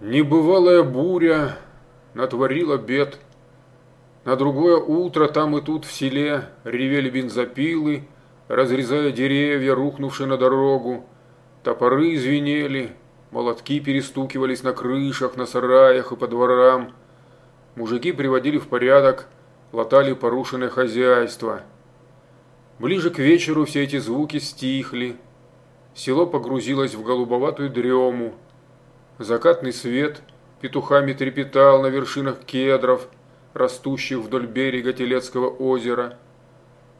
Небывалая буря натворила бед. На другое утро там и тут в селе ревели бензопилы, разрезая деревья, рухнувшие на дорогу. Топоры звенели, молотки перестукивались на крышах, на сараях и по дворам. Мужики приводили в порядок, латали порушенное хозяйство. Ближе к вечеру все эти звуки стихли. Село погрузилось в голубоватую дрему. Закатный свет петухами трепетал на вершинах кедров, растущих вдоль берега Телецкого озера.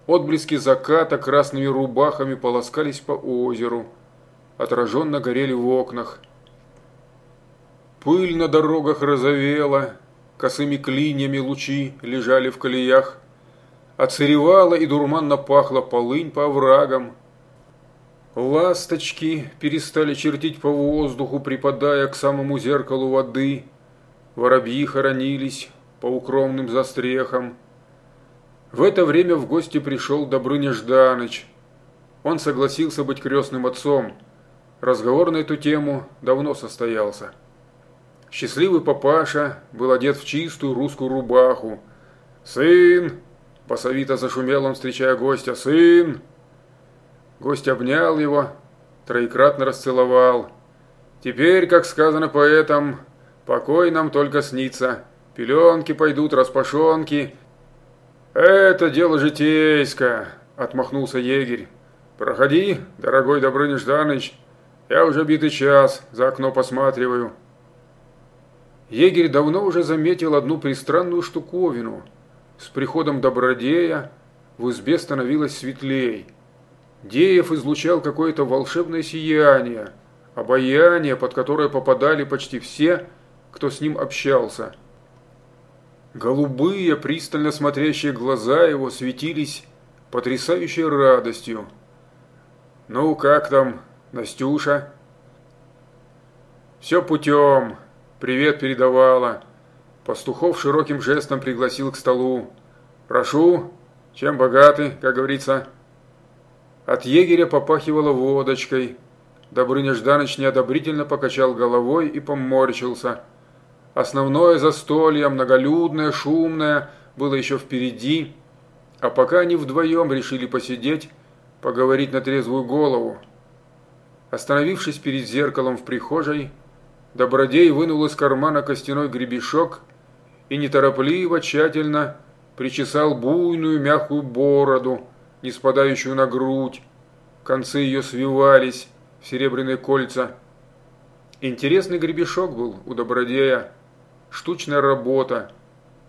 Отблески заката красными рубахами полоскались по озеру, отраженно горели в окнах. Пыль на дорогах розовела, косыми клиньями лучи лежали в колеях. Оцаревала и дурманно пахла полынь по оврагам, Ласточки перестали чертить по воздуху, припадая к самому зеркалу воды. Воробьи хоронились по укромным застрехам. В это время в гости пришел Добрыня Жданыч. Он согласился быть крестным отцом. Разговор на эту тему давно состоялся. Счастливый папаша был одет в чистую русскую рубаху. «Сын!» – басовито зашумел он, встречая гостя. «Сын!» Гость обнял его, троекратно расцеловал. Теперь, как сказано поэтом, покой нам только снится. Пеленки пойдут, распашонки. Это дело житейское, отмахнулся егерь. Проходи, дорогой Добрыня Жданыч. Я уже битый час за окно посматриваю. Егерь давно уже заметил одну пристранную штуковину. С приходом добродея в избе становилось светлей. Деев излучал какое-то волшебное сияние, обаяние, под которое попадали почти все, кто с ним общался. Голубые, пристально смотрящие глаза его светились потрясающей радостью. «Ну, как там, Настюша?» «Все путем. Привет передавала». Пастухов широким жестом пригласил к столу. «Прошу, чем богаты, как говорится?» От егеря попахивало водочкой. Добрыня Жданыч неодобрительно покачал головой и поморщился. Основное застолье, многолюдное, шумное, было еще впереди, а пока они вдвоем решили посидеть, поговорить на трезвую голову. Остановившись перед зеркалом в прихожей, Добродей вынул из кармана костяной гребешок и неторопливо, тщательно причесал буйную мягкую бороду, не спадающую на грудь. Концы ее свивались в серебряные кольца. Интересный гребешок был у Добродея. Штучная работа,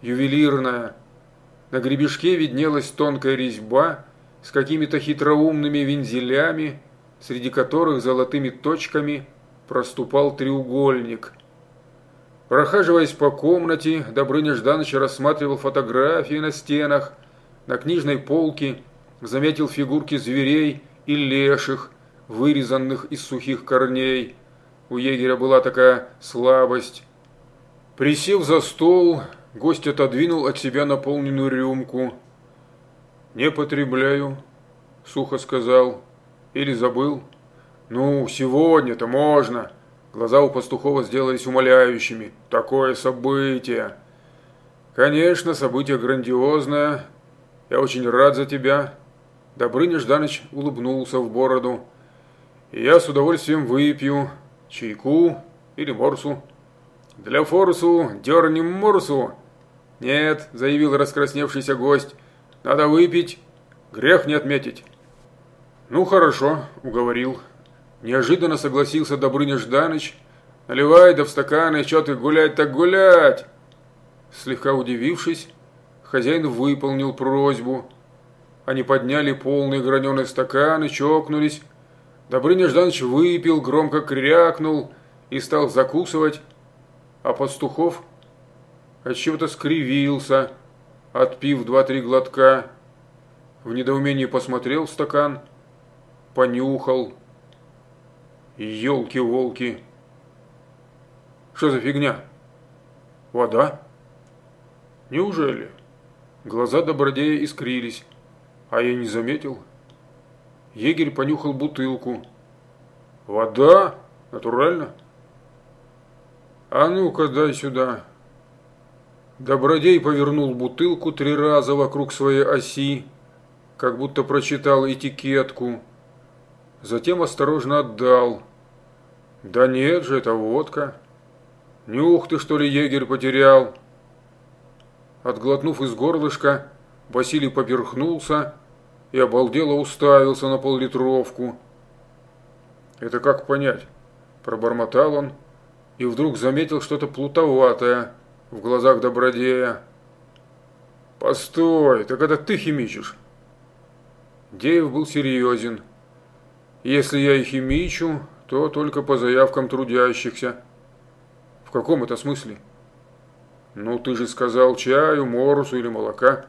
ювелирная. На гребешке виднелась тонкая резьба с какими-то хитроумными вензелями, среди которых золотыми точками проступал треугольник. Прохаживаясь по комнате, Добрыня Жданович рассматривал фотографии на стенах, на книжной полке заметил фигурки зверей и леших, вырезанных из сухих корней. У егеря была такая слабость. Присев за стол, гость отодвинул от себя наполненную рюмку. «Не потребляю», — сухо сказал. «Или забыл?» «Ну, сегодня-то можно». Глаза у пастухова сделались умоляющими. «Такое событие!» «Конечно, событие грандиозное. Я очень рад за тебя. Добрыня Жданыч улыбнулся в бороду. «Я с удовольствием выпью чайку или морсу». «Для форсу дернем морсу». «Нет», – заявил раскрасневшийся гость, – «надо выпить, грех не отметить». «Ну, хорошо», – уговорил. Неожиданно согласился Добрыня Жданыч. «Наливай да в стаканы, что ты гулять так гулять!» Слегка удивившись, хозяин выполнил просьбу – они подняли полные граненые стаканы, чокнулись. Добрыня Жданович выпил, громко крякнул и стал закусывать. А Пастухов от чего-то скривился, отпив два-три глотка. В недоумении посмотрел в стакан, понюхал. Елки-волки! Что за фигня? Вода? Неужели? Глаза Добродея искрились. А я не заметил. Егерь понюхал бутылку. Вода? Натурально? А ну-ка, дай сюда. Добродей повернул бутылку три раза вокруг своей оси, как будто прочитал этикетку. Затем осторожно отдал. Да нет же, это водка. Нюх ты, что ли, егерь потерял? Отглотнув из горлышка, Василий поперхнулся и обалдело уставился на поллитровку. «Это как понять?» – пробормотал он и вдруг заметил что-то плутоватое в глазах Добродея. «Постой, так это ты химичишь?» Деев был серьезен. «Если я и химичу, то только по заявкам трудящихся». «В каком это смысле?» «Ну, ты же сказал чаю, морусу или молока».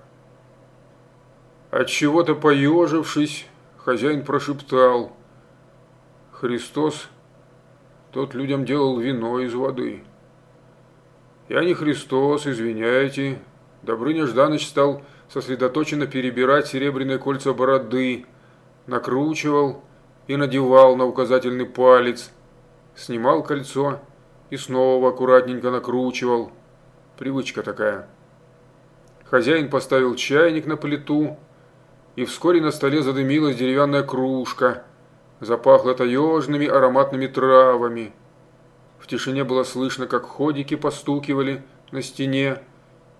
От чего то поежившись, хозяин прошептал. «Христос, тот людям делал вино из воды». «Я не Христос, извиняйте». Добрыня Жданыч стал сосредоточенно перебирать серебряные кольца бороды, накручивал и надевал на указательный палец, снимал кольцо и снова аккуратненько накручивал. Привычка такая. Хозяин поставил чайник на плиту, и вскоре на столе задымилась деревянная кружка, запахло таежными ароматными травами. В тишине было слышно, как ходики постукивали на стене,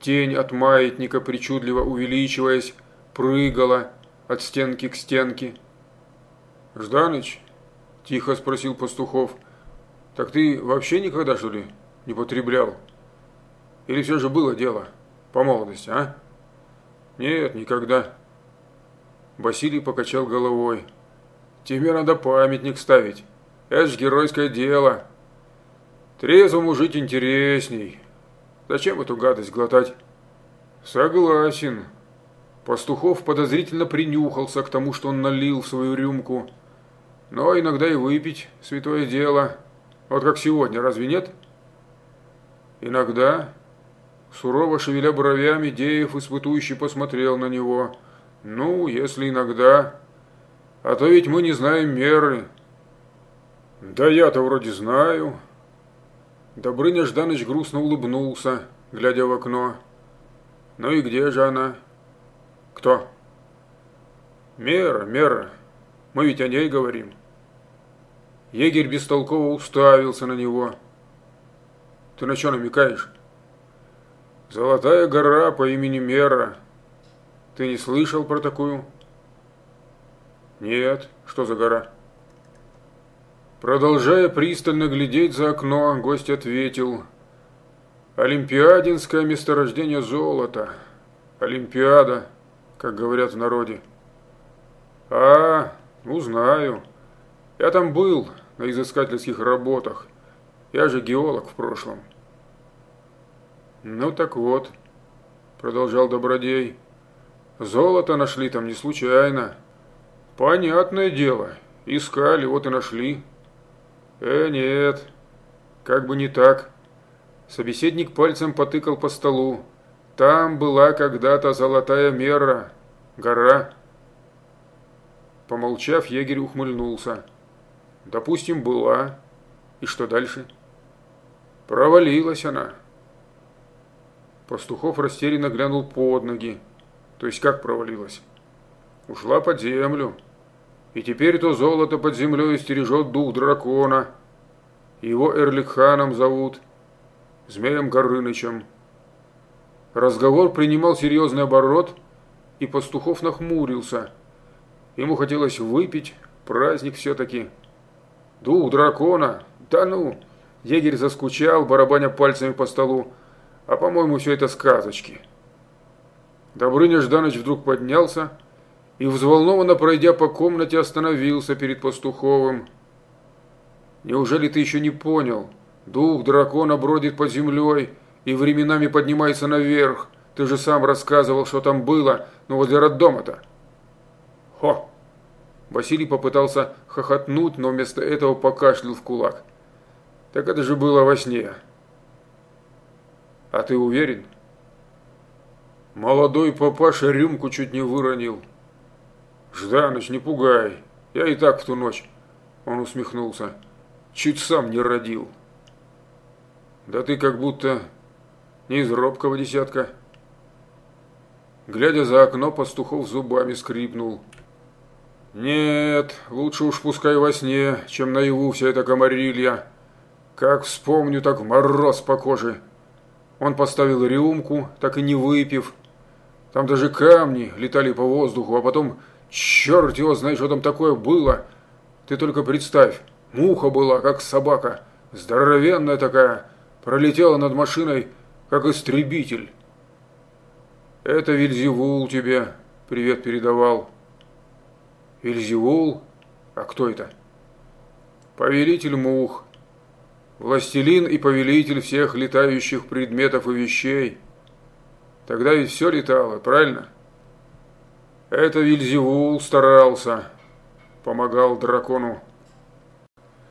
тень от маятника, причудливо увеличиваясь, прыгала от стенки к стенке. «Жданыч?» – тихо спросил Пастухов. «Так ты вообще никогда, что ли, не потреблял? Или все же было дело по молодости, а?» «Нет, никогда». Василий покачал головой. «Тебе надо памятник ставить. Это ж геройское дело. Трезвому жить интересней. Зачем эту гадость глотать?» «Согласен». Пастухов подозрительно принюхался к тому, что он налил в свою рюмку. Но иногда и выпить – святое дело. Вот как сегодня, разве нет? Иногда, сурово шевеля бровями, Деев испытующий посмотрел на него – ну, если иногда. А то ведь мы не знаем меры. Да я-то вроде знаю. Добрыня Жданыч грустно улыбнулся, глядя в окно. Ну и где же она? Кто? Мера, мера. Мы ведь о ней говорим. Егерь бестолково уставился на него. Ты на что намекаешь? Золотая гора по имени Мера – ты не слышал про такую? Нет. Что за гора? Продолжая пристально глядеть за окно, гость ответил. Олимпиадинское месторождение золота. Олимпиада, как говорят в народе. А, ну знаю. Я там был на изыскательских работах. Я же геолог в прошлом. Ну так вот, продолжал Добродей. Золото нашли там не случайно. Понятное дело. Искали, вот и нашли. Э, нет. Как бы не так. Собеседник пальцем потыкал по столу. Там была когда-то золотая мера. Гора. Помолчав, егерь ухмыльнулся. Допустим, была. И что дальше? Провалилась она. Пастухов растерянно глянул под ноги. То есть как провалилась? Ушла под землю. И теперь то золото под землей стережет дух дракона. Его Эрликханом зовут. Змеем Горынычем. Разговор принимал серьезный оборот, и Пастухов нахмурился. Ему хотелось выпить, праздник все-таки. Дух дракона? Да ну! Егерь заскучал, барабаня пальцами по столу. А по-моему, все это сказочки. Добрыня Жданыч вдруг поднялся и, взволнованно пройдя по комнате, остановился перед Пастуховым. «Неужели ты еще не понял? Дух дракона бродит под землей и временами поднимается наверх. Ты же сам рассказывал, что там было, ну возле роддома-то». «Хо!» Василий попытался хохотнуть, но вместо этого покашлял в кулак. «Так это же было во сне». «А ты уверен?» Молодой папаша рюмку чуть не выронил. Жданыч, не пугай. Я и так в ту ночь. Он усмехнулся. Чуть сам не родил. Да ты как будто не из робкого десятка. Глядя за окно, пастухов зубами скрипнул. Нет, лучше уж пускай во сне, чем наяву вся эта комарилья. Как вспомню, так мороз по коже. Он поставил рюмку, так и не выпив. Там даже камни летали по воздуху, а потом, черт его знает, что там такое было. Ты только представь, муха была, как собака, здоровенная такая, пролетела над машиной, как истребитель. Это Вильзевул тебе привет передавал. Вильзевул? А кто это? Повелитель мух. Властелин и повелитель всех летающих предметов и вещей. Тогда ведь все летало, правильно? Это Вильзевул старался, помогал дракону